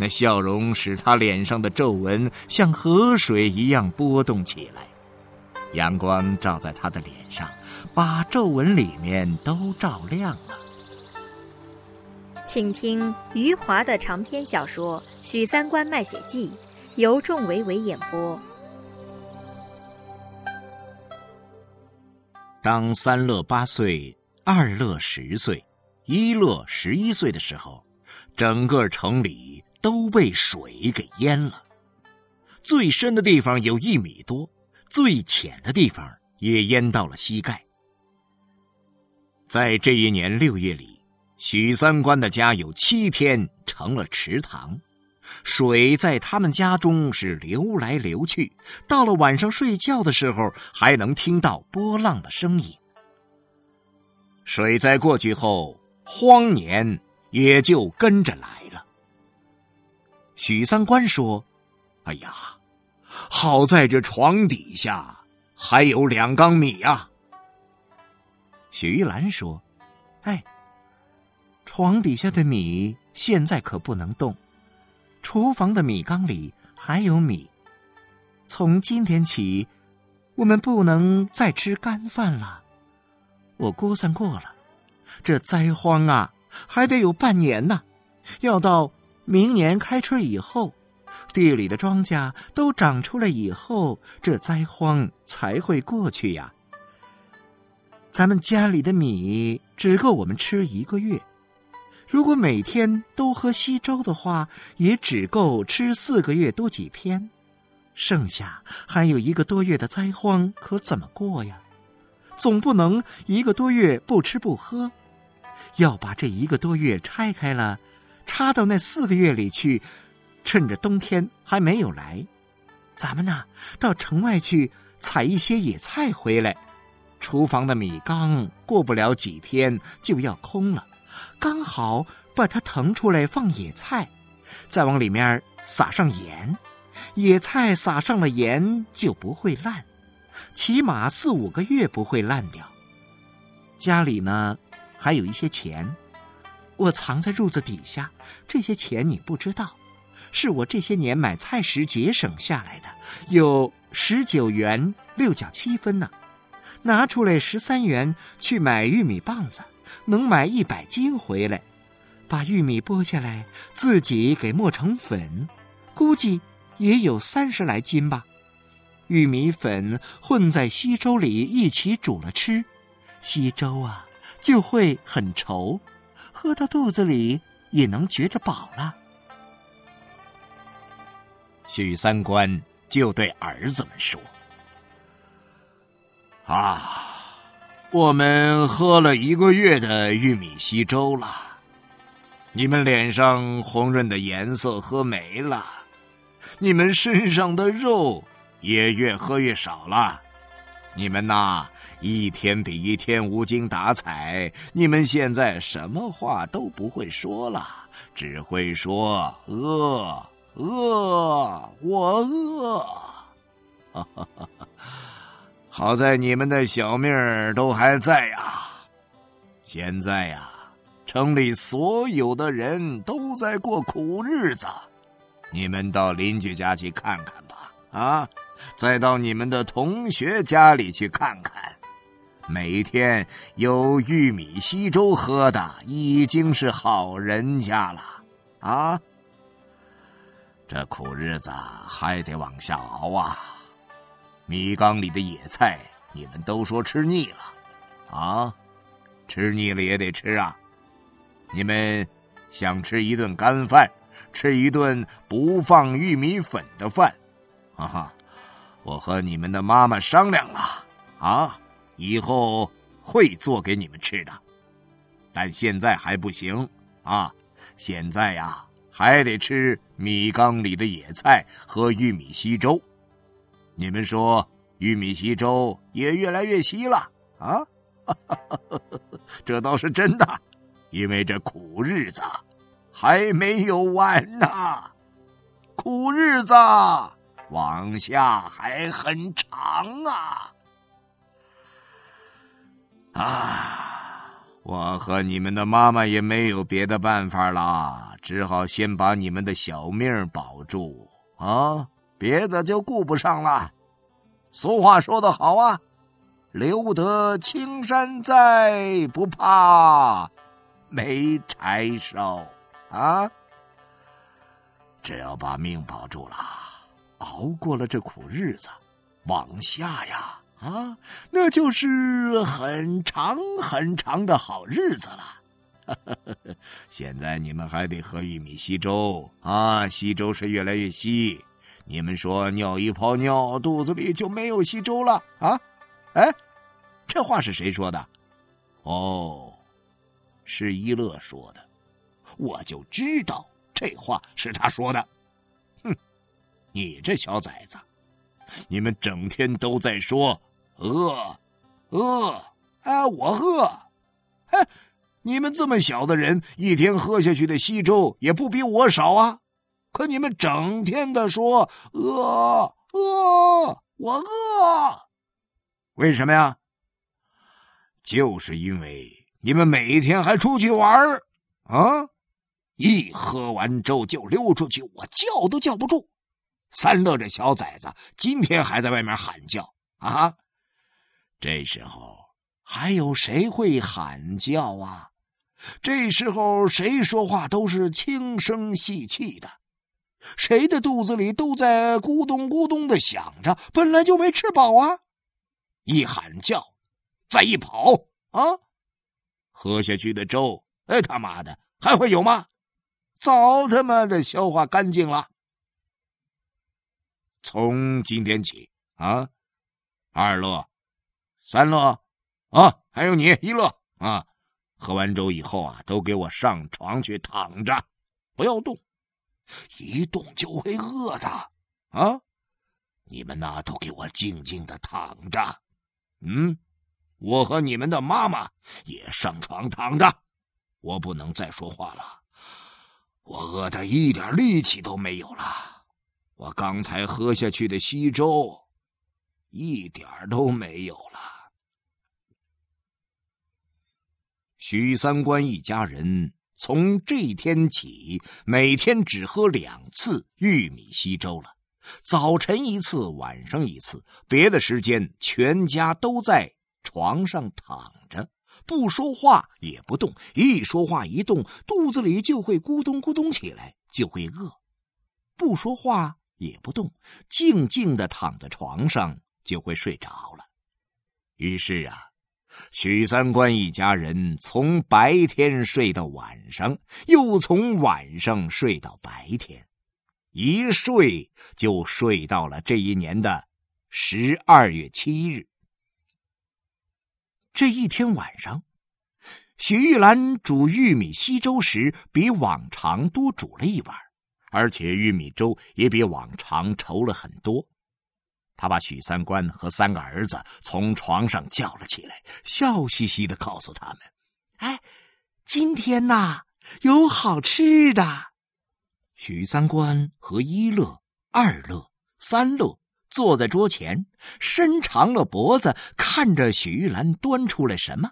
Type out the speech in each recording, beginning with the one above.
那笑容使他脸上的皱纹像河水一样波动起来，阳光照在他的脸上，把皱纹里面都照亮了。请听余华的长篇小说《许三观卖血记》，由仲维维演播。当三乐八岁，二乐十岁，一乐十一岁的时候，整个城里。都被水给淹了，最深的地方有一米多，最浅的地方也淹到了膝盖。在这一年六月里，许三观的家有七天成了池塘，水在他们家中是流来流去，到了晚上睡觉的时候，还能听到波浪的声音。水灾过去后，荒年也就跟着来了。许三观说：“哎呀，好在这床底下还有两缸米呀。”许玉兰说：“哎，床底下的米现在可不能动，厨房的米缸里还有米。从今天起，我们不能再吃干饭了。我估算过了，这灾荒啊，还得有半年呢，要到。”明年开春以后，地里的庄稼都长出来以后，这灾荒才会过去呀。咱们家里的米只够我们吃一个月，如果每天都喝稀粥的话，也只够吃四个月多几天，剩下还有一个多月的灾荒，可怎么过呀？总不能一个多月不吃不喝，要把这一个多月拆开了。插到那四个月里去，趁着冬天还没有来，咱们呢到城外去采一些野菜回来。厨房的米缸过不了几天就要空了，刚好把它腾出来放野菜，再往里面撒上盐，野菜撒上了盐就不会烂，起码四五个月不会烂掉。家里呢还有一些钱。我藏在褥子底下，这些钱你不知道，是我这些年买菜时节省下来的，有十九元六角七分呢。拿出来十三元去买玉米棒子，能买一百斤回来。把玉米剥下来，自己给磨成粉，估计也有三十来斤吧。玉米粉混在稀粥里一起煮了吃，稀粥啊就会很稠。喝到肚子里也能觉着饱了。许三观就对儿子们说：“啊，我们喝了一个月的玉米稀粥了，你们脸上红润的颜色喝没了，你们身上的肉也越喝越少了。”你们呐，一天比一天无精打采。你们现在什么话都不会说了，只会说饿饿，我饿。好在你们的小命儿都还在呀。现在呀，城里所有的人都在过苦日子，你们到邻居家去看看吧。啊。再到你们的同学家里去看看，每天有玉米稀粥喝的已经是好人家了啊！这苦日子还得往下熬啊！米缸里的野菜你们都说吃腻了啊，吃腻了也得吃啊！你们想吃一顿干饭，吃一顿不放玉米粉的饭，哈哈。我和你们的妈妈商量了，啊，以后会做给你们吃的，但现在还不行啊！现在呀，还得吃米缸里的野菜和玉米稀粥。你们说玉米稀粥也越来越稀了啊？这倒是真的，因为这苦日子还没有完呢，苦日子往下还很长啊！啊，我和你们的妈妈也没有别的办法了，只好先把你们的小命保住啊，别的就顾不上了。俗话说得好啊。留得青山在，不怕没柴烧啊！只要把命保住了，熬过了这苦日子，往下呀啊，那就是很长很长的好日子了。现在你们还得喝玉米稀粥啊，稀粥是越来越稀。你们说尿一泡尿，肚子里就没有稀粥了啊？哎，这话是谁说的？哦，是一乐说的。我就知道这话是他说的。你这小崽子，你们整天都在说饿，饿，哎，我饿。哎，你们这么小的人，一天喝下去的稀粥也不比我少啊。可你们整天的说饿，饿，我饿。为什么呀？就是因为你们每天还出去玩啊！一喝完粥就溜出去，我叫都叫不住。三乐这小崽子今天还在外面喊叫啊！这时候还有谁会喊叫啊？这时候谁说话都是轻声细气的，谁的肚子里都在咕咚咕咚的响着，本来就没吃饱啊！一喊叫，再一跑啊，喝下去的粥，哎他妈的还会有吗？早他妈的消化干净了。从今天起啊，二乐、三乐啊，还有你一乐啊，喝完粥以后啊，都给我上床去躺着，不要动，一动就会饿的啊！你们呐，都给我静静的躺着。嗯，我和你们的妈妈也上床躺着，我不能再说话了。我饿的一点力气都没有了，我刚才喝下去的稀粥一点都没有了。许三观一家人从这天起，每天只喝两次玉米稀粥了。早晨一次，晚上一次，别的时间全家都在床上躺着，不说话也不动。一说话一动，肚子里就会咕咚咕咚起来，就会饿。不说话也不动，静静的躺在床上就会睡着了。于是啊，许三观一家人从白天睡到晚上，又从晚上睡到白天。一睡就睡到了这一年的十二月七日。这一天晚上，许玉兰煮玉米稀粥时，比往常多煮了一碗，而且玉米粥也比往常稠了很多。他把许三观和三个儿子从床上叫了起来，笑嘻嘻的告诉他们：“哎，今天呐，有好吃的。”许三观和一乐、二乐、三乐坐在桌前，伸长了脖子看着许玉兰端出来什么。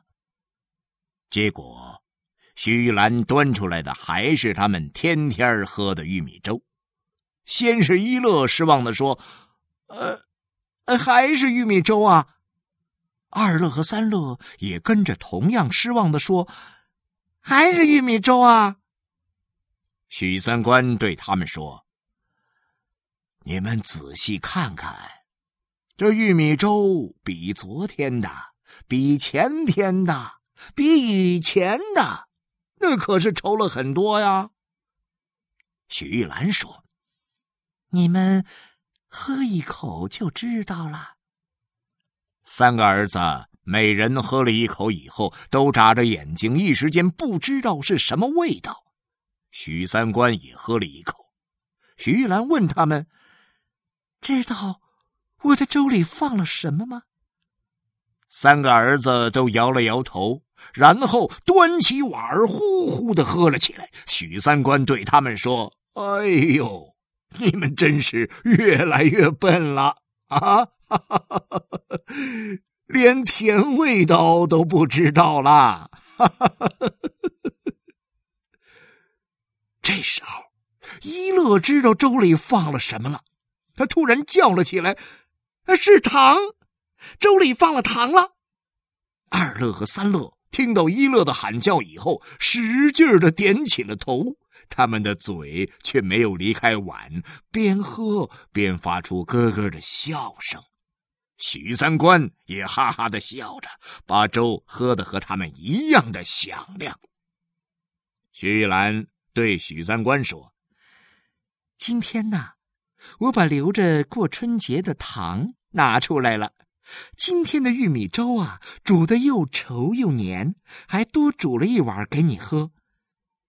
结果，许玉兰端出来的还是他们天天喝的玉米粥。先是一乐失望的说：“呃，还是玉米粥啊。”二乐和三乐也跟着同样失望的说：“还是玉米粥啊。”许三观对他们说：“你们仔细看看，这玉米粥比昨天的、比前天的、比以前的，那可是稠了很多呀。”许玉兰说：“你们喝一口就知道了。”三个儿子每人喝了一口以后，都眨着眼睛，一时间不知道是什么味道。许三观也喝了一口。徐玉兰问他们：“知道我的粥里放了什么吗？”三个儿子都摇了摇头，然后端起碗儿呼呼的喝了起来。许三观对他们说：“哎呦，你们真是越来越笨了啊！连甜味道都不知道啦！” 这时候，一乐知道粥里放了什么了，他突然叫了起来：“是糖！粥里放了糖了！”二乐和三乐听到一乐的喊叫以后，使劲的点起了头，他们的嘴却没有离开碗，边喝边发出咯咯的笑声。许三观也哈哈的笑着，把粥喝得和他们一样的响亮。徐玉兰。对许三观说：“今天呢，我把留着过春节的糖拿出来了。今天的玉米粥啊，煮的又稠又黏，还多煮了一碗给你喝。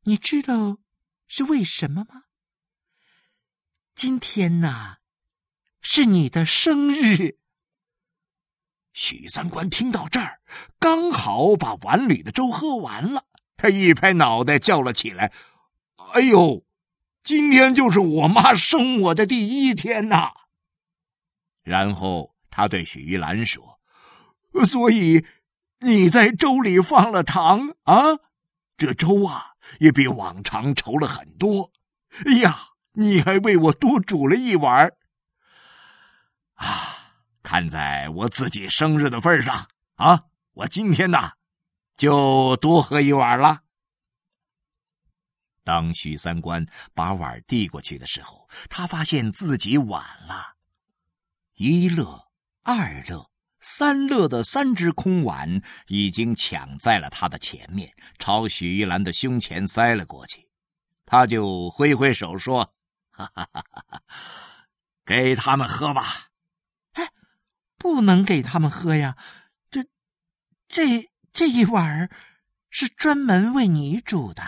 你知道是为什么吗？今天呢，是你的生日。”许三观听到这儿，刚好把碗里的粥喝完了，他一拍脑袋叫了起来。哎呦，今天就是我妈生我的第一天呐！然后他对许玉兰说：“所以你在粥里放了糖啊？这粥啊也比往常稠了很多。哎呀，你还为我多煮了一碗啊！看在我自己生日的份上啊，我今天呐就多喝一碗了。”当许三观把碗递过去的时候，他发现自己晚了。一乐、二乐、三乐的三只空碗已经抢在了他的前面，朝许玉兰的胸前塞了过去。他就挥挥手说：“哈哈哈哈给他们喝吧。”“哎，不能给他们喝呀！这、这、这一碗是专门为你煮的。”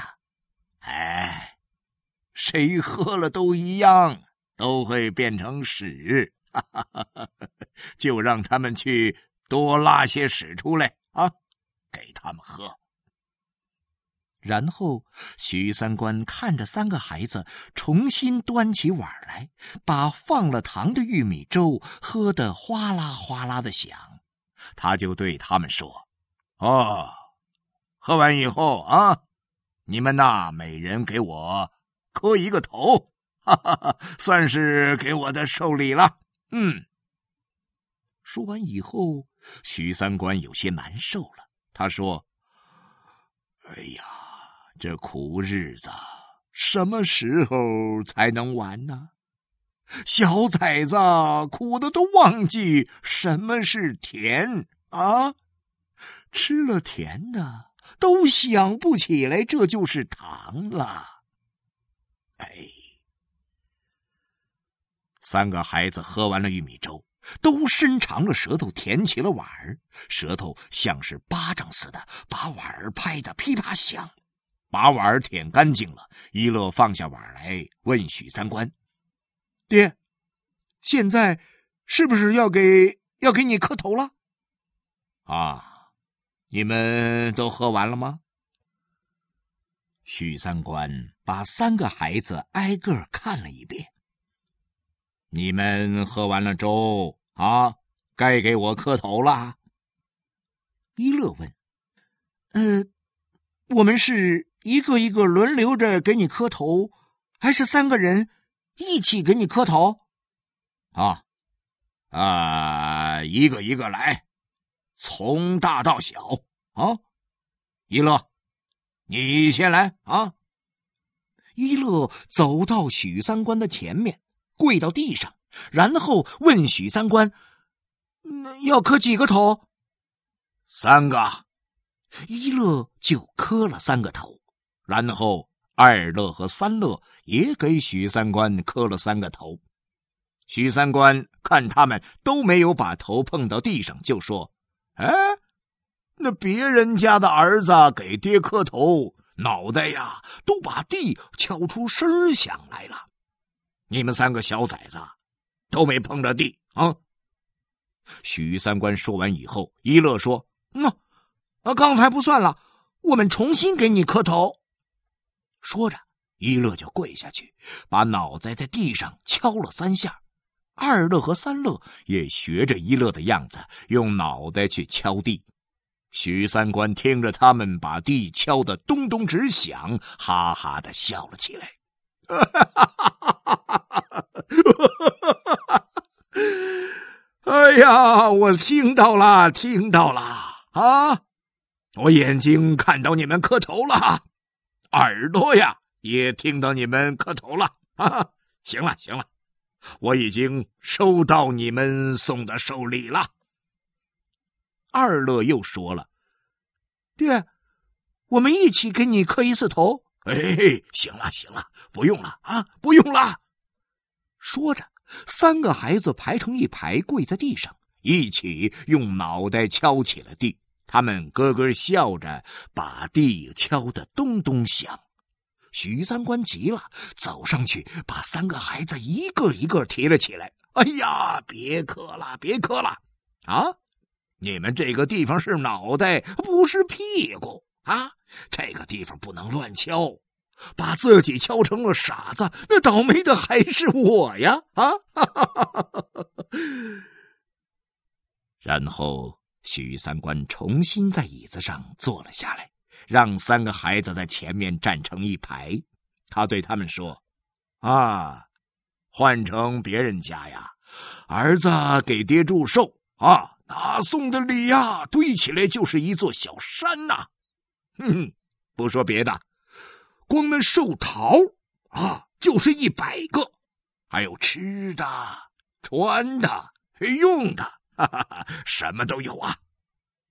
哎，谁喝了都一样，都会变成屎。哈哈哈哈就让他们去多拉些屎出来啊，给他们喝。然后徐三观看着三个孩子重新端起碗来，把放了糖的玉米粥喝得哗啦哗啦的响，他就对他们说：“哦，喝完以后啊。”你们呐，每人给我磕一个头，哈哈哈，算是给我的寿礼了。嗯。说完以后，许三观有些难受了。他说：“哎呀，这苦日子什么时候才能完呢？小崽子苦的都忘记什么是甜啊，吃了甜的。”都想不起来，这就是糖了。哎，三个孩子喝完了玉米粥，都伸长了舌头舔起了碗儿，舌头像是巴掌似的，把碗儿拍得噼啪响。把碗儿舔干净了，一乐放下碗来，问许三观：“爹，现在是不是要给要给你磕头了？”啊。你们都喝完了吗？许三观把三个孩子挨个看了一遍。你们喝完了粥啊，该给我磕头了。一乐问：“呃，我们是一个一个轮流着给你磕头，还是三个人一起给你磕头？”啊啊，一个一个来。从大到小啊，一乐，你先来啊！一乐走到许三观的前面，跪到地上，然后问许三观：“要磕几个头？”三个。一乐就磕了三个头，然后二乐和三乐也给许三观磕了三个头。许三观看他们都没有把头碰到地上，就说。哎，那别人家的儿子给爹磕头，脑袋呀都把地敲出声响来了。你们三个小崽子都没碰着地啊！许三观说完以后，一乐说：“那，啊，刚才不算了，我们重新给你磕头。”说着，一乐就跪下去，把脑袋在地上敲了三下。二乐和三乐也学着一乐的样子，用脑袋去敲地。许三观听着他们把地敲得咚咚直响，哈哈的笑了起来。哈哈哈哈哈哈哎呀，我听到了，听到了啊！我眼睛看到你们磕头了，耳朵呀也听到你们磕头了啊！行了，行了。我已经收到你们送的寿礼了。二乐又说了：“爹，我们一起给你磕一次头。”哎，行了行了，不用了啊，不用了。说着，三个孩子排成一排，跪在地上，一起用脑袋敲起了地。他们咯咯笑着，把地敲得咚咚响。许三观急了，走上去把三个孩子一个一个提了起来。哎呀，别磕了，别磕了！啊，你们这个地方是脑袋，不是屁股啊！这个地方不能乱敲，把自己敲成了傻子，那倒霉的还是我呀！啊！然后许三观重新在椅子上坐了下来。让三个孩子在前面站成一排，他对他们说：“啊，换成别人家呀，儿子给爹祝寿啊，那送的礼呀，堆起来就是一座小山呐。哼，不说别的，光那寿桃啊，就是一百个，还有吃的、穿的、用的，哈哈哈，什么都有啊。”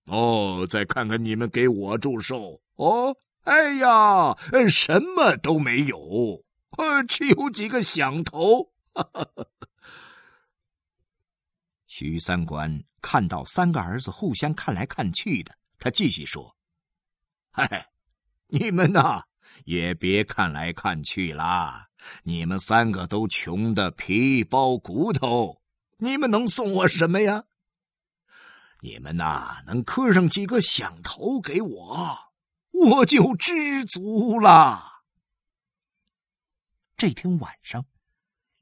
哦，再看看你们给我祝寿哦！哎呀，什么都没有，呃，只有几个响头。徐三观看到三个儿子互相看来看去的，他继续说：“嗨，你们呐，也别看来看去啦！你们三个都穷的皮包骨头，你们能送我什么呀？”你们呐，能磕上几个响头给我，我就知足了。这天晚上，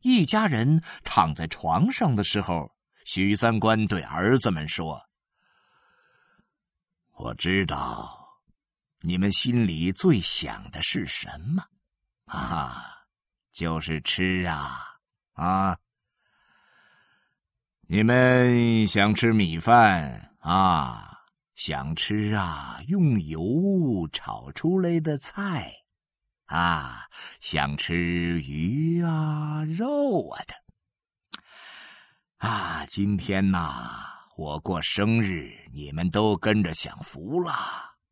一家人躺在床上的时候，许三观对儿子们说：“我知道你们心里最想的是什么，啊，就是吃啊，啊。”你们想吃米饭啊？想吃啊，用油炒出来的菜啊？想吃鱼啊、肉啊的啊？今天呐，我过生日，你们都跟着享福了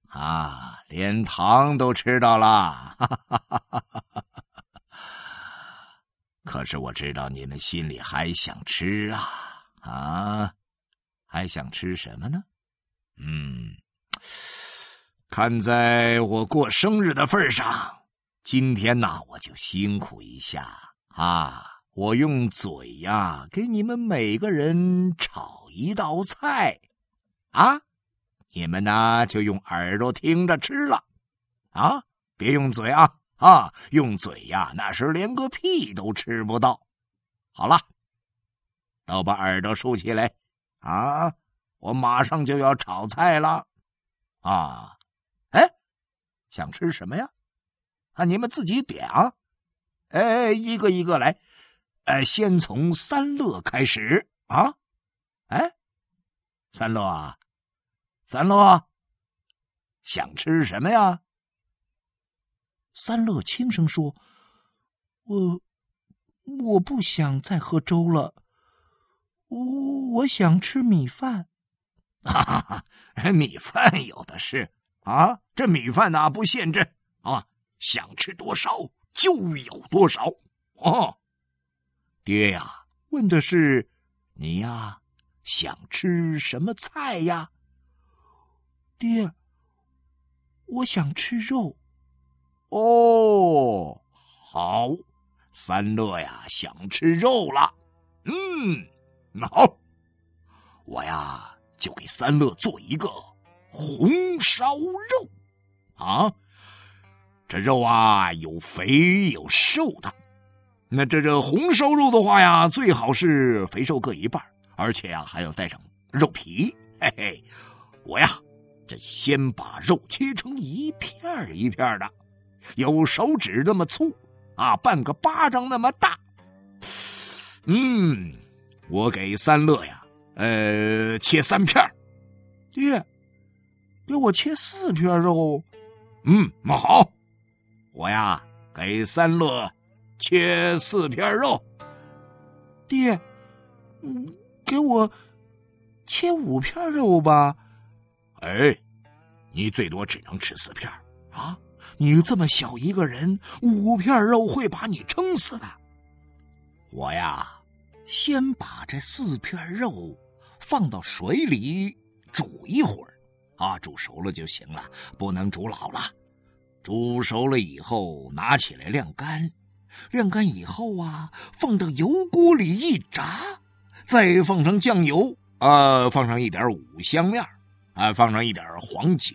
啊！连糖都吃到了，可是我知道你们心里还想吃啊。啊，还想吃什么呢？嗯，看在我过生日的份上，今天呐，我就辛苦一下啊！我用嘴呀，给你们每个人炒一道菜啊！你们呢，就用耳朵听着吃了啊！别用嘴啊啊！用嘴呀，那是连个屁都吃不到。好了。都把耳朵竖起来，啊！我马上就要炒菜了，啊！哎，想吃什么呀？啊，你们自己点啊！哎，一个一个来，哎，先从三乐开始啊！哎，三乐啊，三乐，想吃什么呀？三乐轻声说：“我，我不想再喝粥了。”我我想吃米饭，哈哈，米饭有的是啊，这米饭呢不限制啊，想吃多少就有多少哦。爹呀，问的是你呀，想吃什么菜呀？爹，我想吃肉，哦，好，三乐呀，想吃肉了。嗯，那好，我呀就给三乐做一个红烧肉啊。这肉啊，有肥有瘦的。那这这红烧肉的话呀，最好是肥瘦各一半，而且呀还要带上肉皮。嘿嘿，我呀，这先把肉切成一片一片的，有手指那么粗，啊，半个巴掌那么大。嗯，我给三乐呀，呃，切三片爹，给我切四片肉。嗯，那好，我呀给三乐。切四片肉，爹，嗯，给我切五片肉吧。哎，你最多只能吃四片啊！你这么小一个人，五片肉会把你撑死的。我呀，先把这四片肉放到水里煮一会儿，啊，煮熟了就行了，不能煮老了。煮熟了以后，拿起来晾干。晾干以后啊，放到油锅里一炸，再放上酱油，啊，放上一点五香面，啊，放上一点黄酒，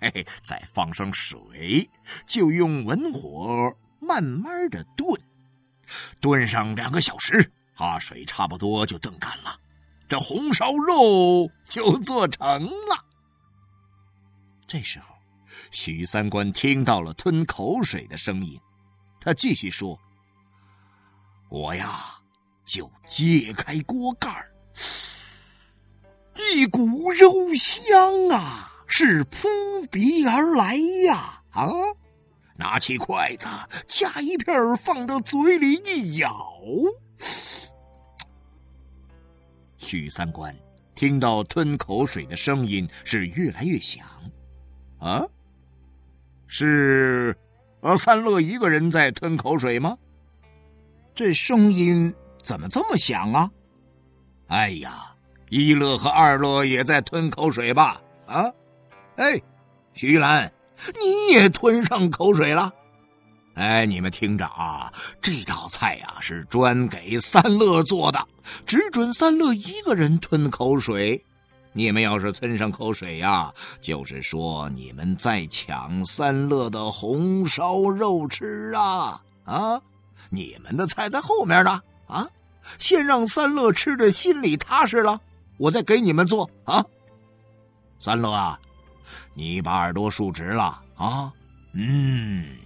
嘿嘿，再放上水，就用文火慢慢的炖，炖上两个小时，啊，水差不多就炖干了，这红烧肉就做成了。这时候，许三观听到了吞口水的声音。他继续说：“我呀，就揭开锅盖一股肉香啊，是扑鼻而来呀！啊，拿起筷子夹一片放到嘴里一咬，许三观听到吞口水的声音是越来越响，啊，是。”而三乐一个人在吞口水吗？这声音怎么这么响啊？哎呀，一乐和二乐也在吞口水吧？啊，哎，徐兰，你也吞上口水了？哎，你们听着啊，这道菜呀是专给三乐做的，只准三乐一个人吞口水。你们要是吞上口水呀，就是说你们在抢三乐的红烧肉吃啊啊！你们的菜在后面呢啊！先让三乐吃着心里踏实了，我再给你们做啊。三乐啊，你把耳朵竖直了啊！嗯，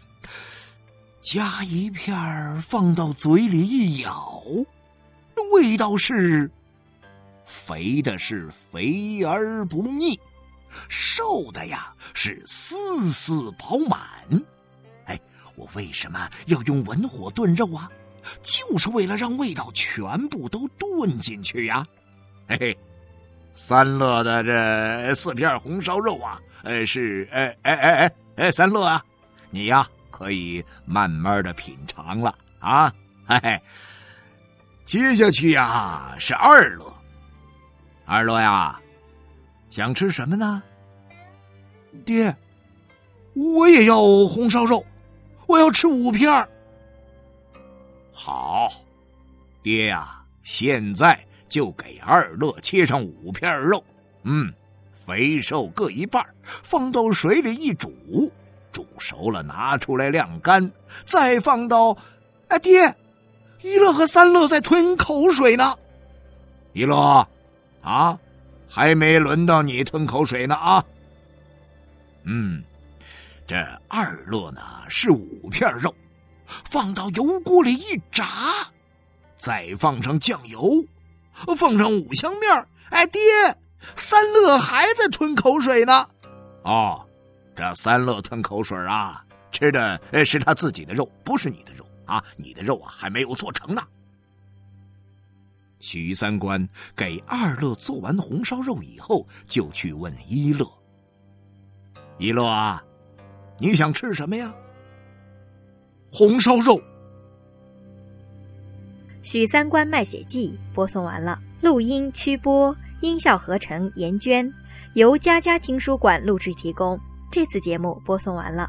夹一片放到嘴里一咬，味道是。肥的是肥而不腻，瘦的呀是丝丝饱满。哎，我为什么要用文火炖肉啊？就是为了让味道全部都炖进去呀。嘿嘿，三乐的这四片红烧肉啊，呃，是哎哎哎哎哎，三乐啊，你呀可以慢慢的品尝了啊。嘿嘿，接下去呀是二乐。二乐呀，想吃什么呢？爹，我也要红烧肉，我要吃五片好，爹呀，现在就给二乐切上五片肉。嗯，肥瘦各一半，放到水里一煮，煮熟了拿出来晾干，再放到……哎，爹，一乐和三乐在吞口水呢。一乐。啊，还没轮到你吞口水呢啊！嗯，这二乐呢是五片肉，放到油锅里一炸，再放上酱油，放上五香面哎，爹，三乐还在吞口水呢。哦，这三乐吞口水啊，吃的是他自己的肉，不是你的肉啊！你的肉啊还没有做成呢。许三观给二乐做完红烧肉以后，就去问一乐：“一乐啊，你想吃什么呀？”红烧肉。许三观卖血记播送完了，录音、曲播、音效合成严娟，由佳佳听书馆录制提供。这次节目播送完了。